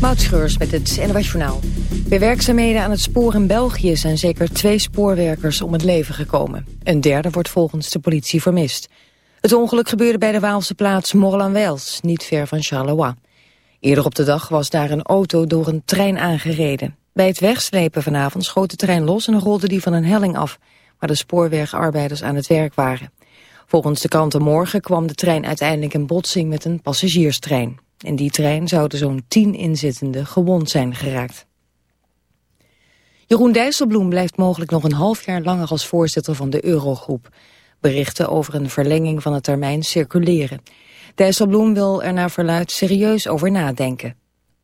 Moutschreurs met het NOS Journaal. Bij werkzaamheden aan het spoor in België zijn zeker twee spoorwerkers om het leven gekomen. Een derde wordt volgens de politie vermist. Het ongeluk gebeurde bij de Waalse plaats Morlan-Wels, niet ver van Charleroi. Eerder op de dag was daar een auto door een trein aangereden. Bij het wegslepen vanavond schoot de trein los en rolde die van een helling af... waar de spoorwegarbeiders aan het werk waren. Volgens de kranten morgen kwam de trein uiteindelijk in botsing met een passagierstrein. In die trein zouden zo'n tien inzittenden gewond zijn geraakt. Jeroen Dijsselbloem blijft mogelijk nog een half jaar langer als voorzitter van de Eurogroep. Berichten over een verlenging van het termijn circuleren. Dijsselbloem wil er naar verluid serieus over nadenken.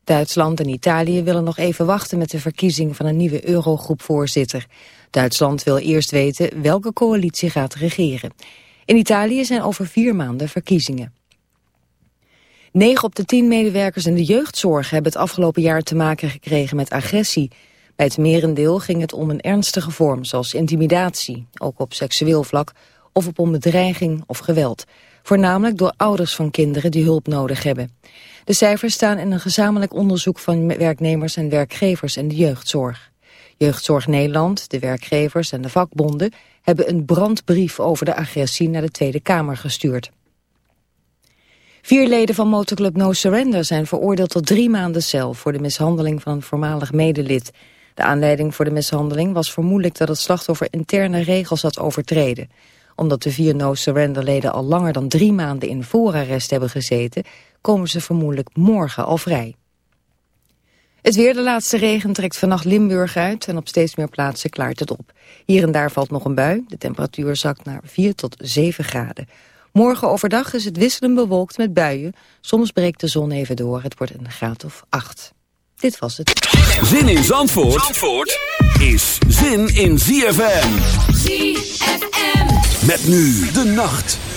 Duitsland en Italië willen nog even wachten met de verkiezing van een nieuwe Eurogroepvoorzitter. Duitsland wil eerst weten welke coalitie gaat regeren. In Italië zijn over vier maanden verkiezingen. 9 op de 10 medewerkers in de jeugdzorg hebben het afgelopen jaar te maken gekregen met agressie. Bij het merendeel ging het om een ernstige vorm, zoals intimidatie, ook op seksueel vlak, of op een bedreiging of geweld. Voornamelijk door ouders van kinderen die hulp nodig hebben. De cijfers staan in een gezamenlijk onderzoek van werknemers en werkgevers in de jeugdzorg. Jeugdzorg Nederland, de werkgevers en de vakbonden hebben een brandbrief over de agressie naar de Tweede Kamer gestuurd. Vier leden van motorclub No Surrender zijn veroordeeld tot drie maanden cel voor de mishandeling van een voormalig medelid. De aanleiding voor de mishandeling was vermoedelijk dat het slachtoffer interne regels had overtreden. Omdat de vier No Surrender leden al langer dan drie maanden in voorarrest hebben gezeten, komen ze vermoedelijk morgen al vrij. Het weer, de laatste regen, trekt vannacht Limburg uit en op steeds meer plaatsen klaart het op. Hier en daar valt nog een bui, de temperatuur zakt naar 4 tot 7 graden. Morgen overdag is het wisselend bewolkt met buien. Soms breekt de zon even door. Het wordt een graad of 8. Dit was het. Zin in Zandvoort, Zandvoort is zin in ZFM. ZFM. Met nu de nacht.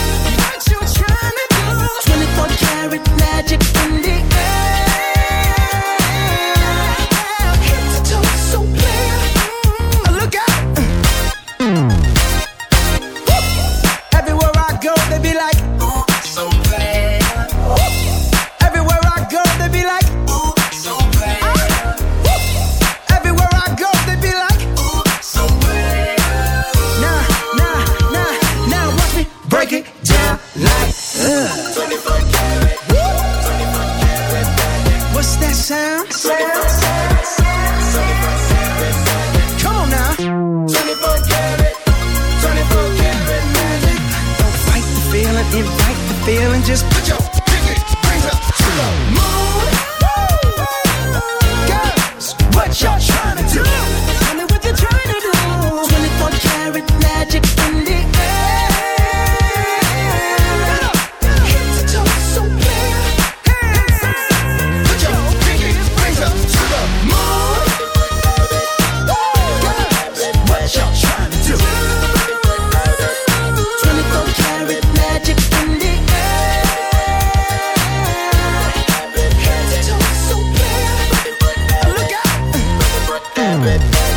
habit.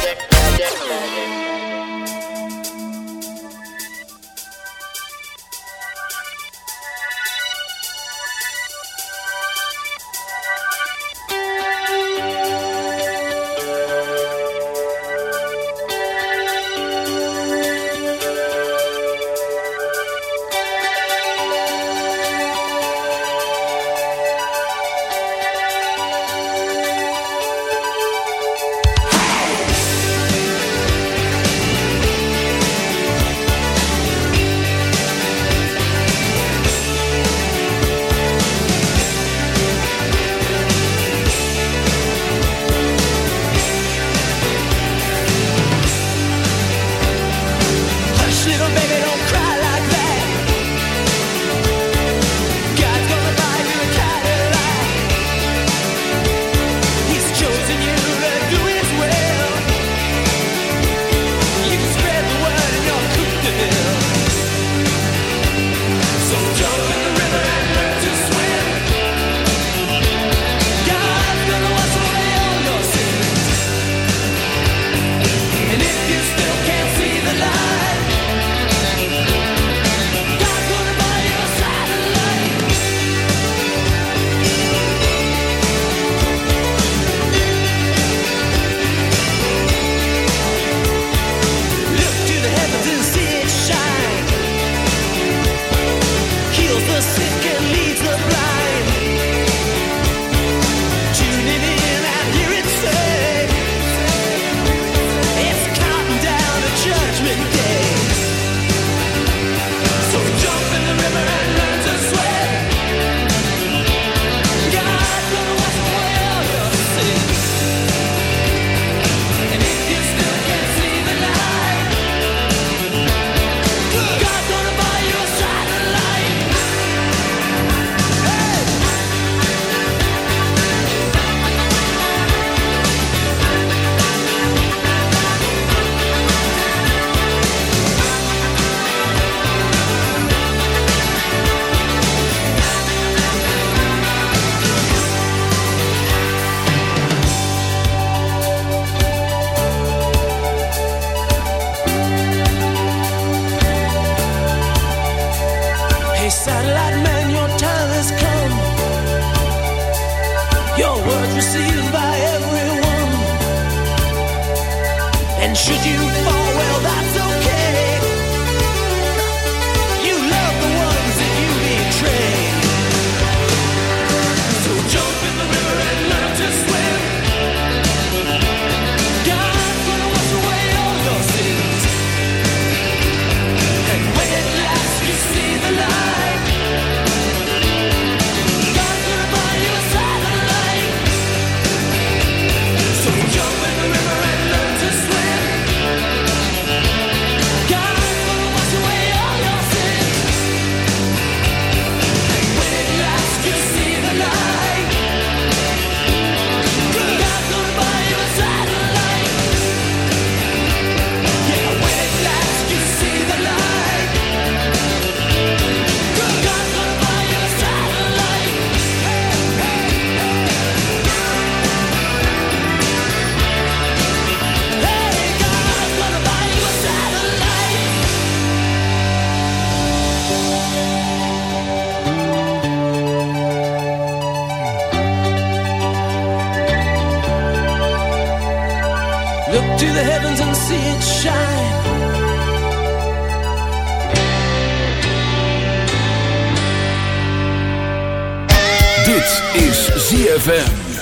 Dit is ZFM.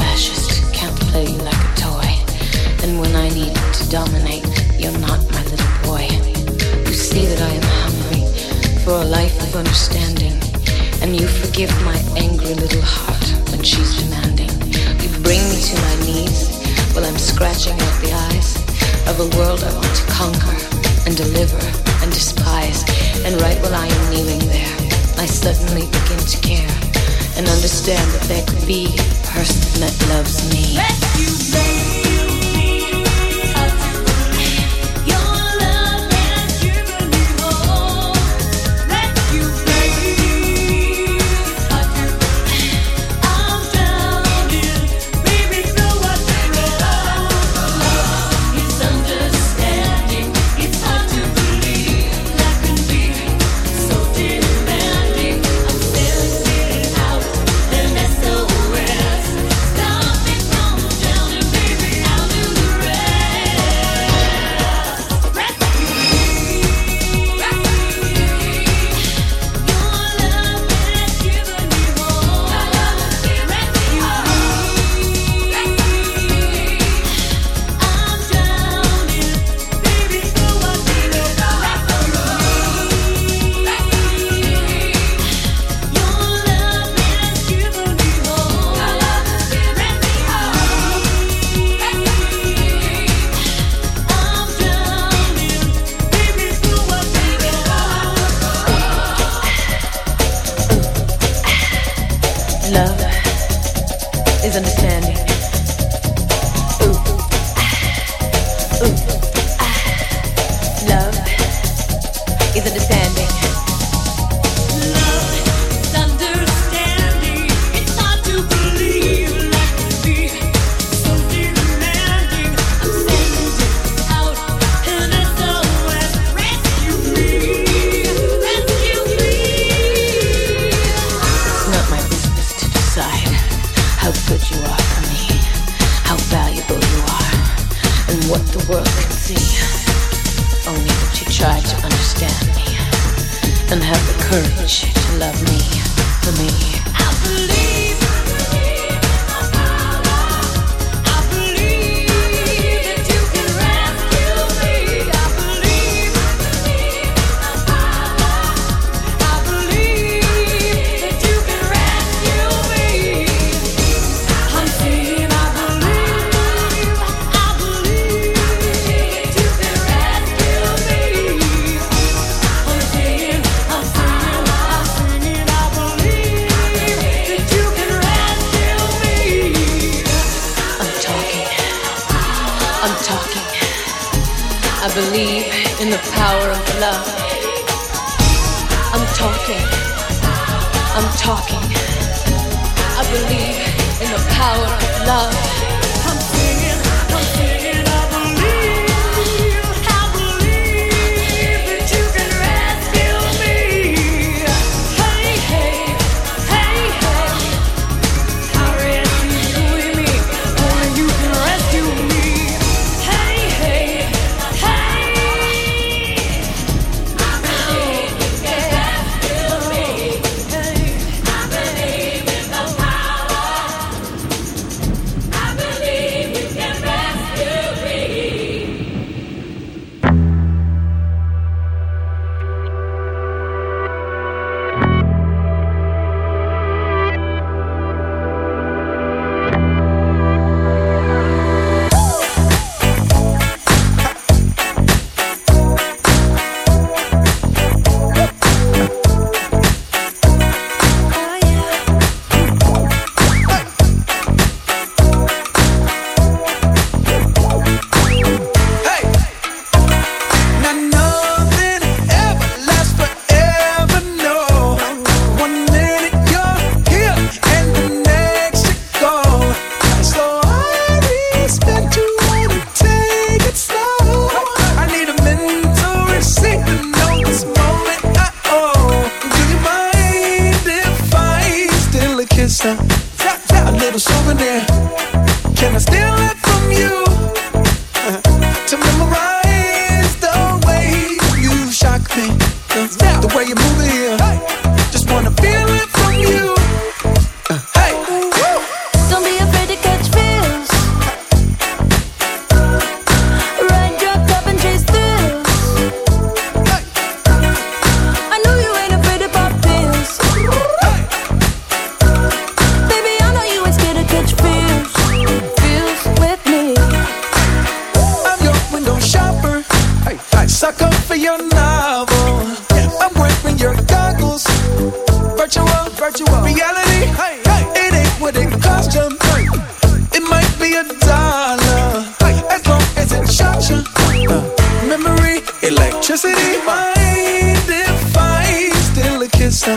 fascist can't play you like a toy. And when I need to dominate, you're not my little boy. You see that I am hungry for a life of understanding. And you forgive my angry little heart when she's demanding. You bring me to my knees while I'm scratching out the eyes of a world I want to conquer and deliver and despise. And right while I am kneeling there, I suddenly begin to care and understand that there could be person that loves me.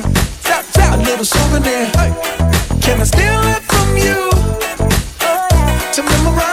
A little souvenir. Can I steal it from you? to memorize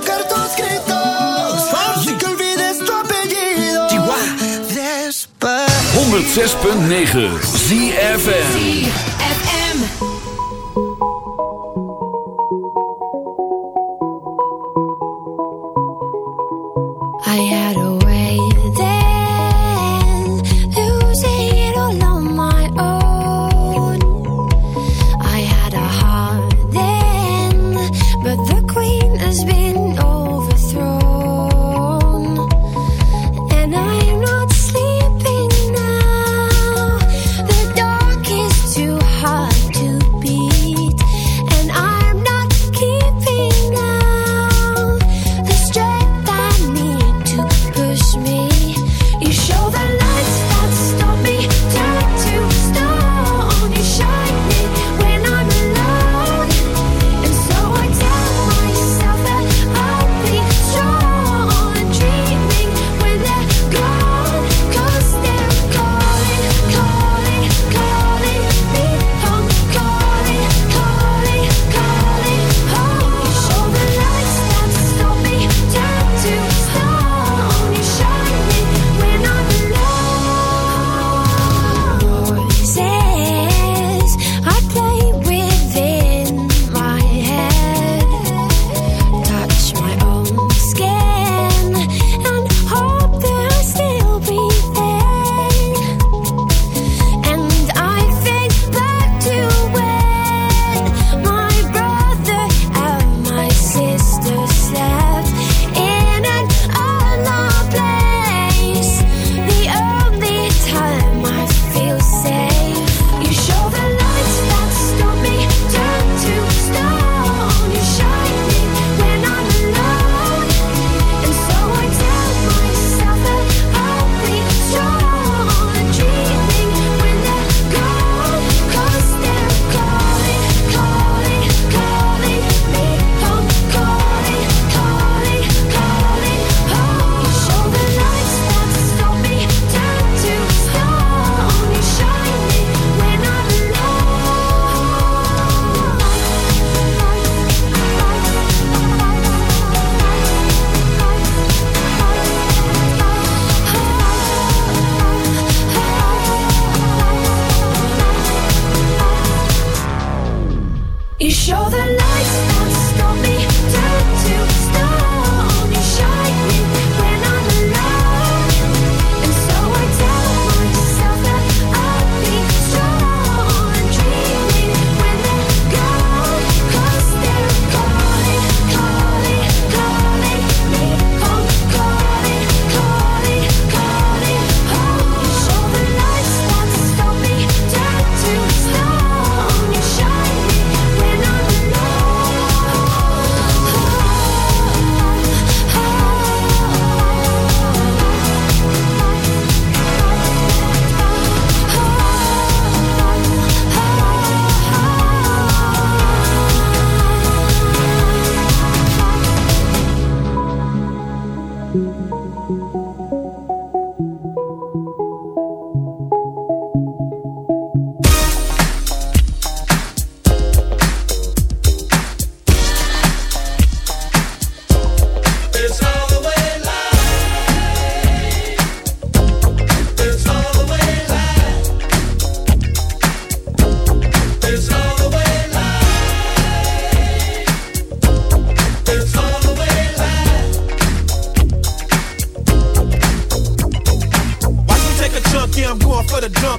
106.9 ZFM. I had a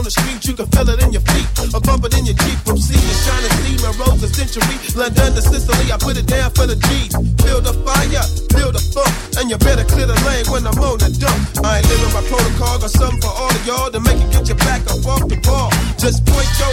on the street. You can feel it in your feet, or bump it in your Jeep. From sea to shining sea, Rose a century. London to Sicily, I put it down for the G's. Build a fire, build a funk, and you better clear the lane when I'm on the dump. I ain't living by protocol, got something for all of y'all to make it get your back up off the ball. Just point your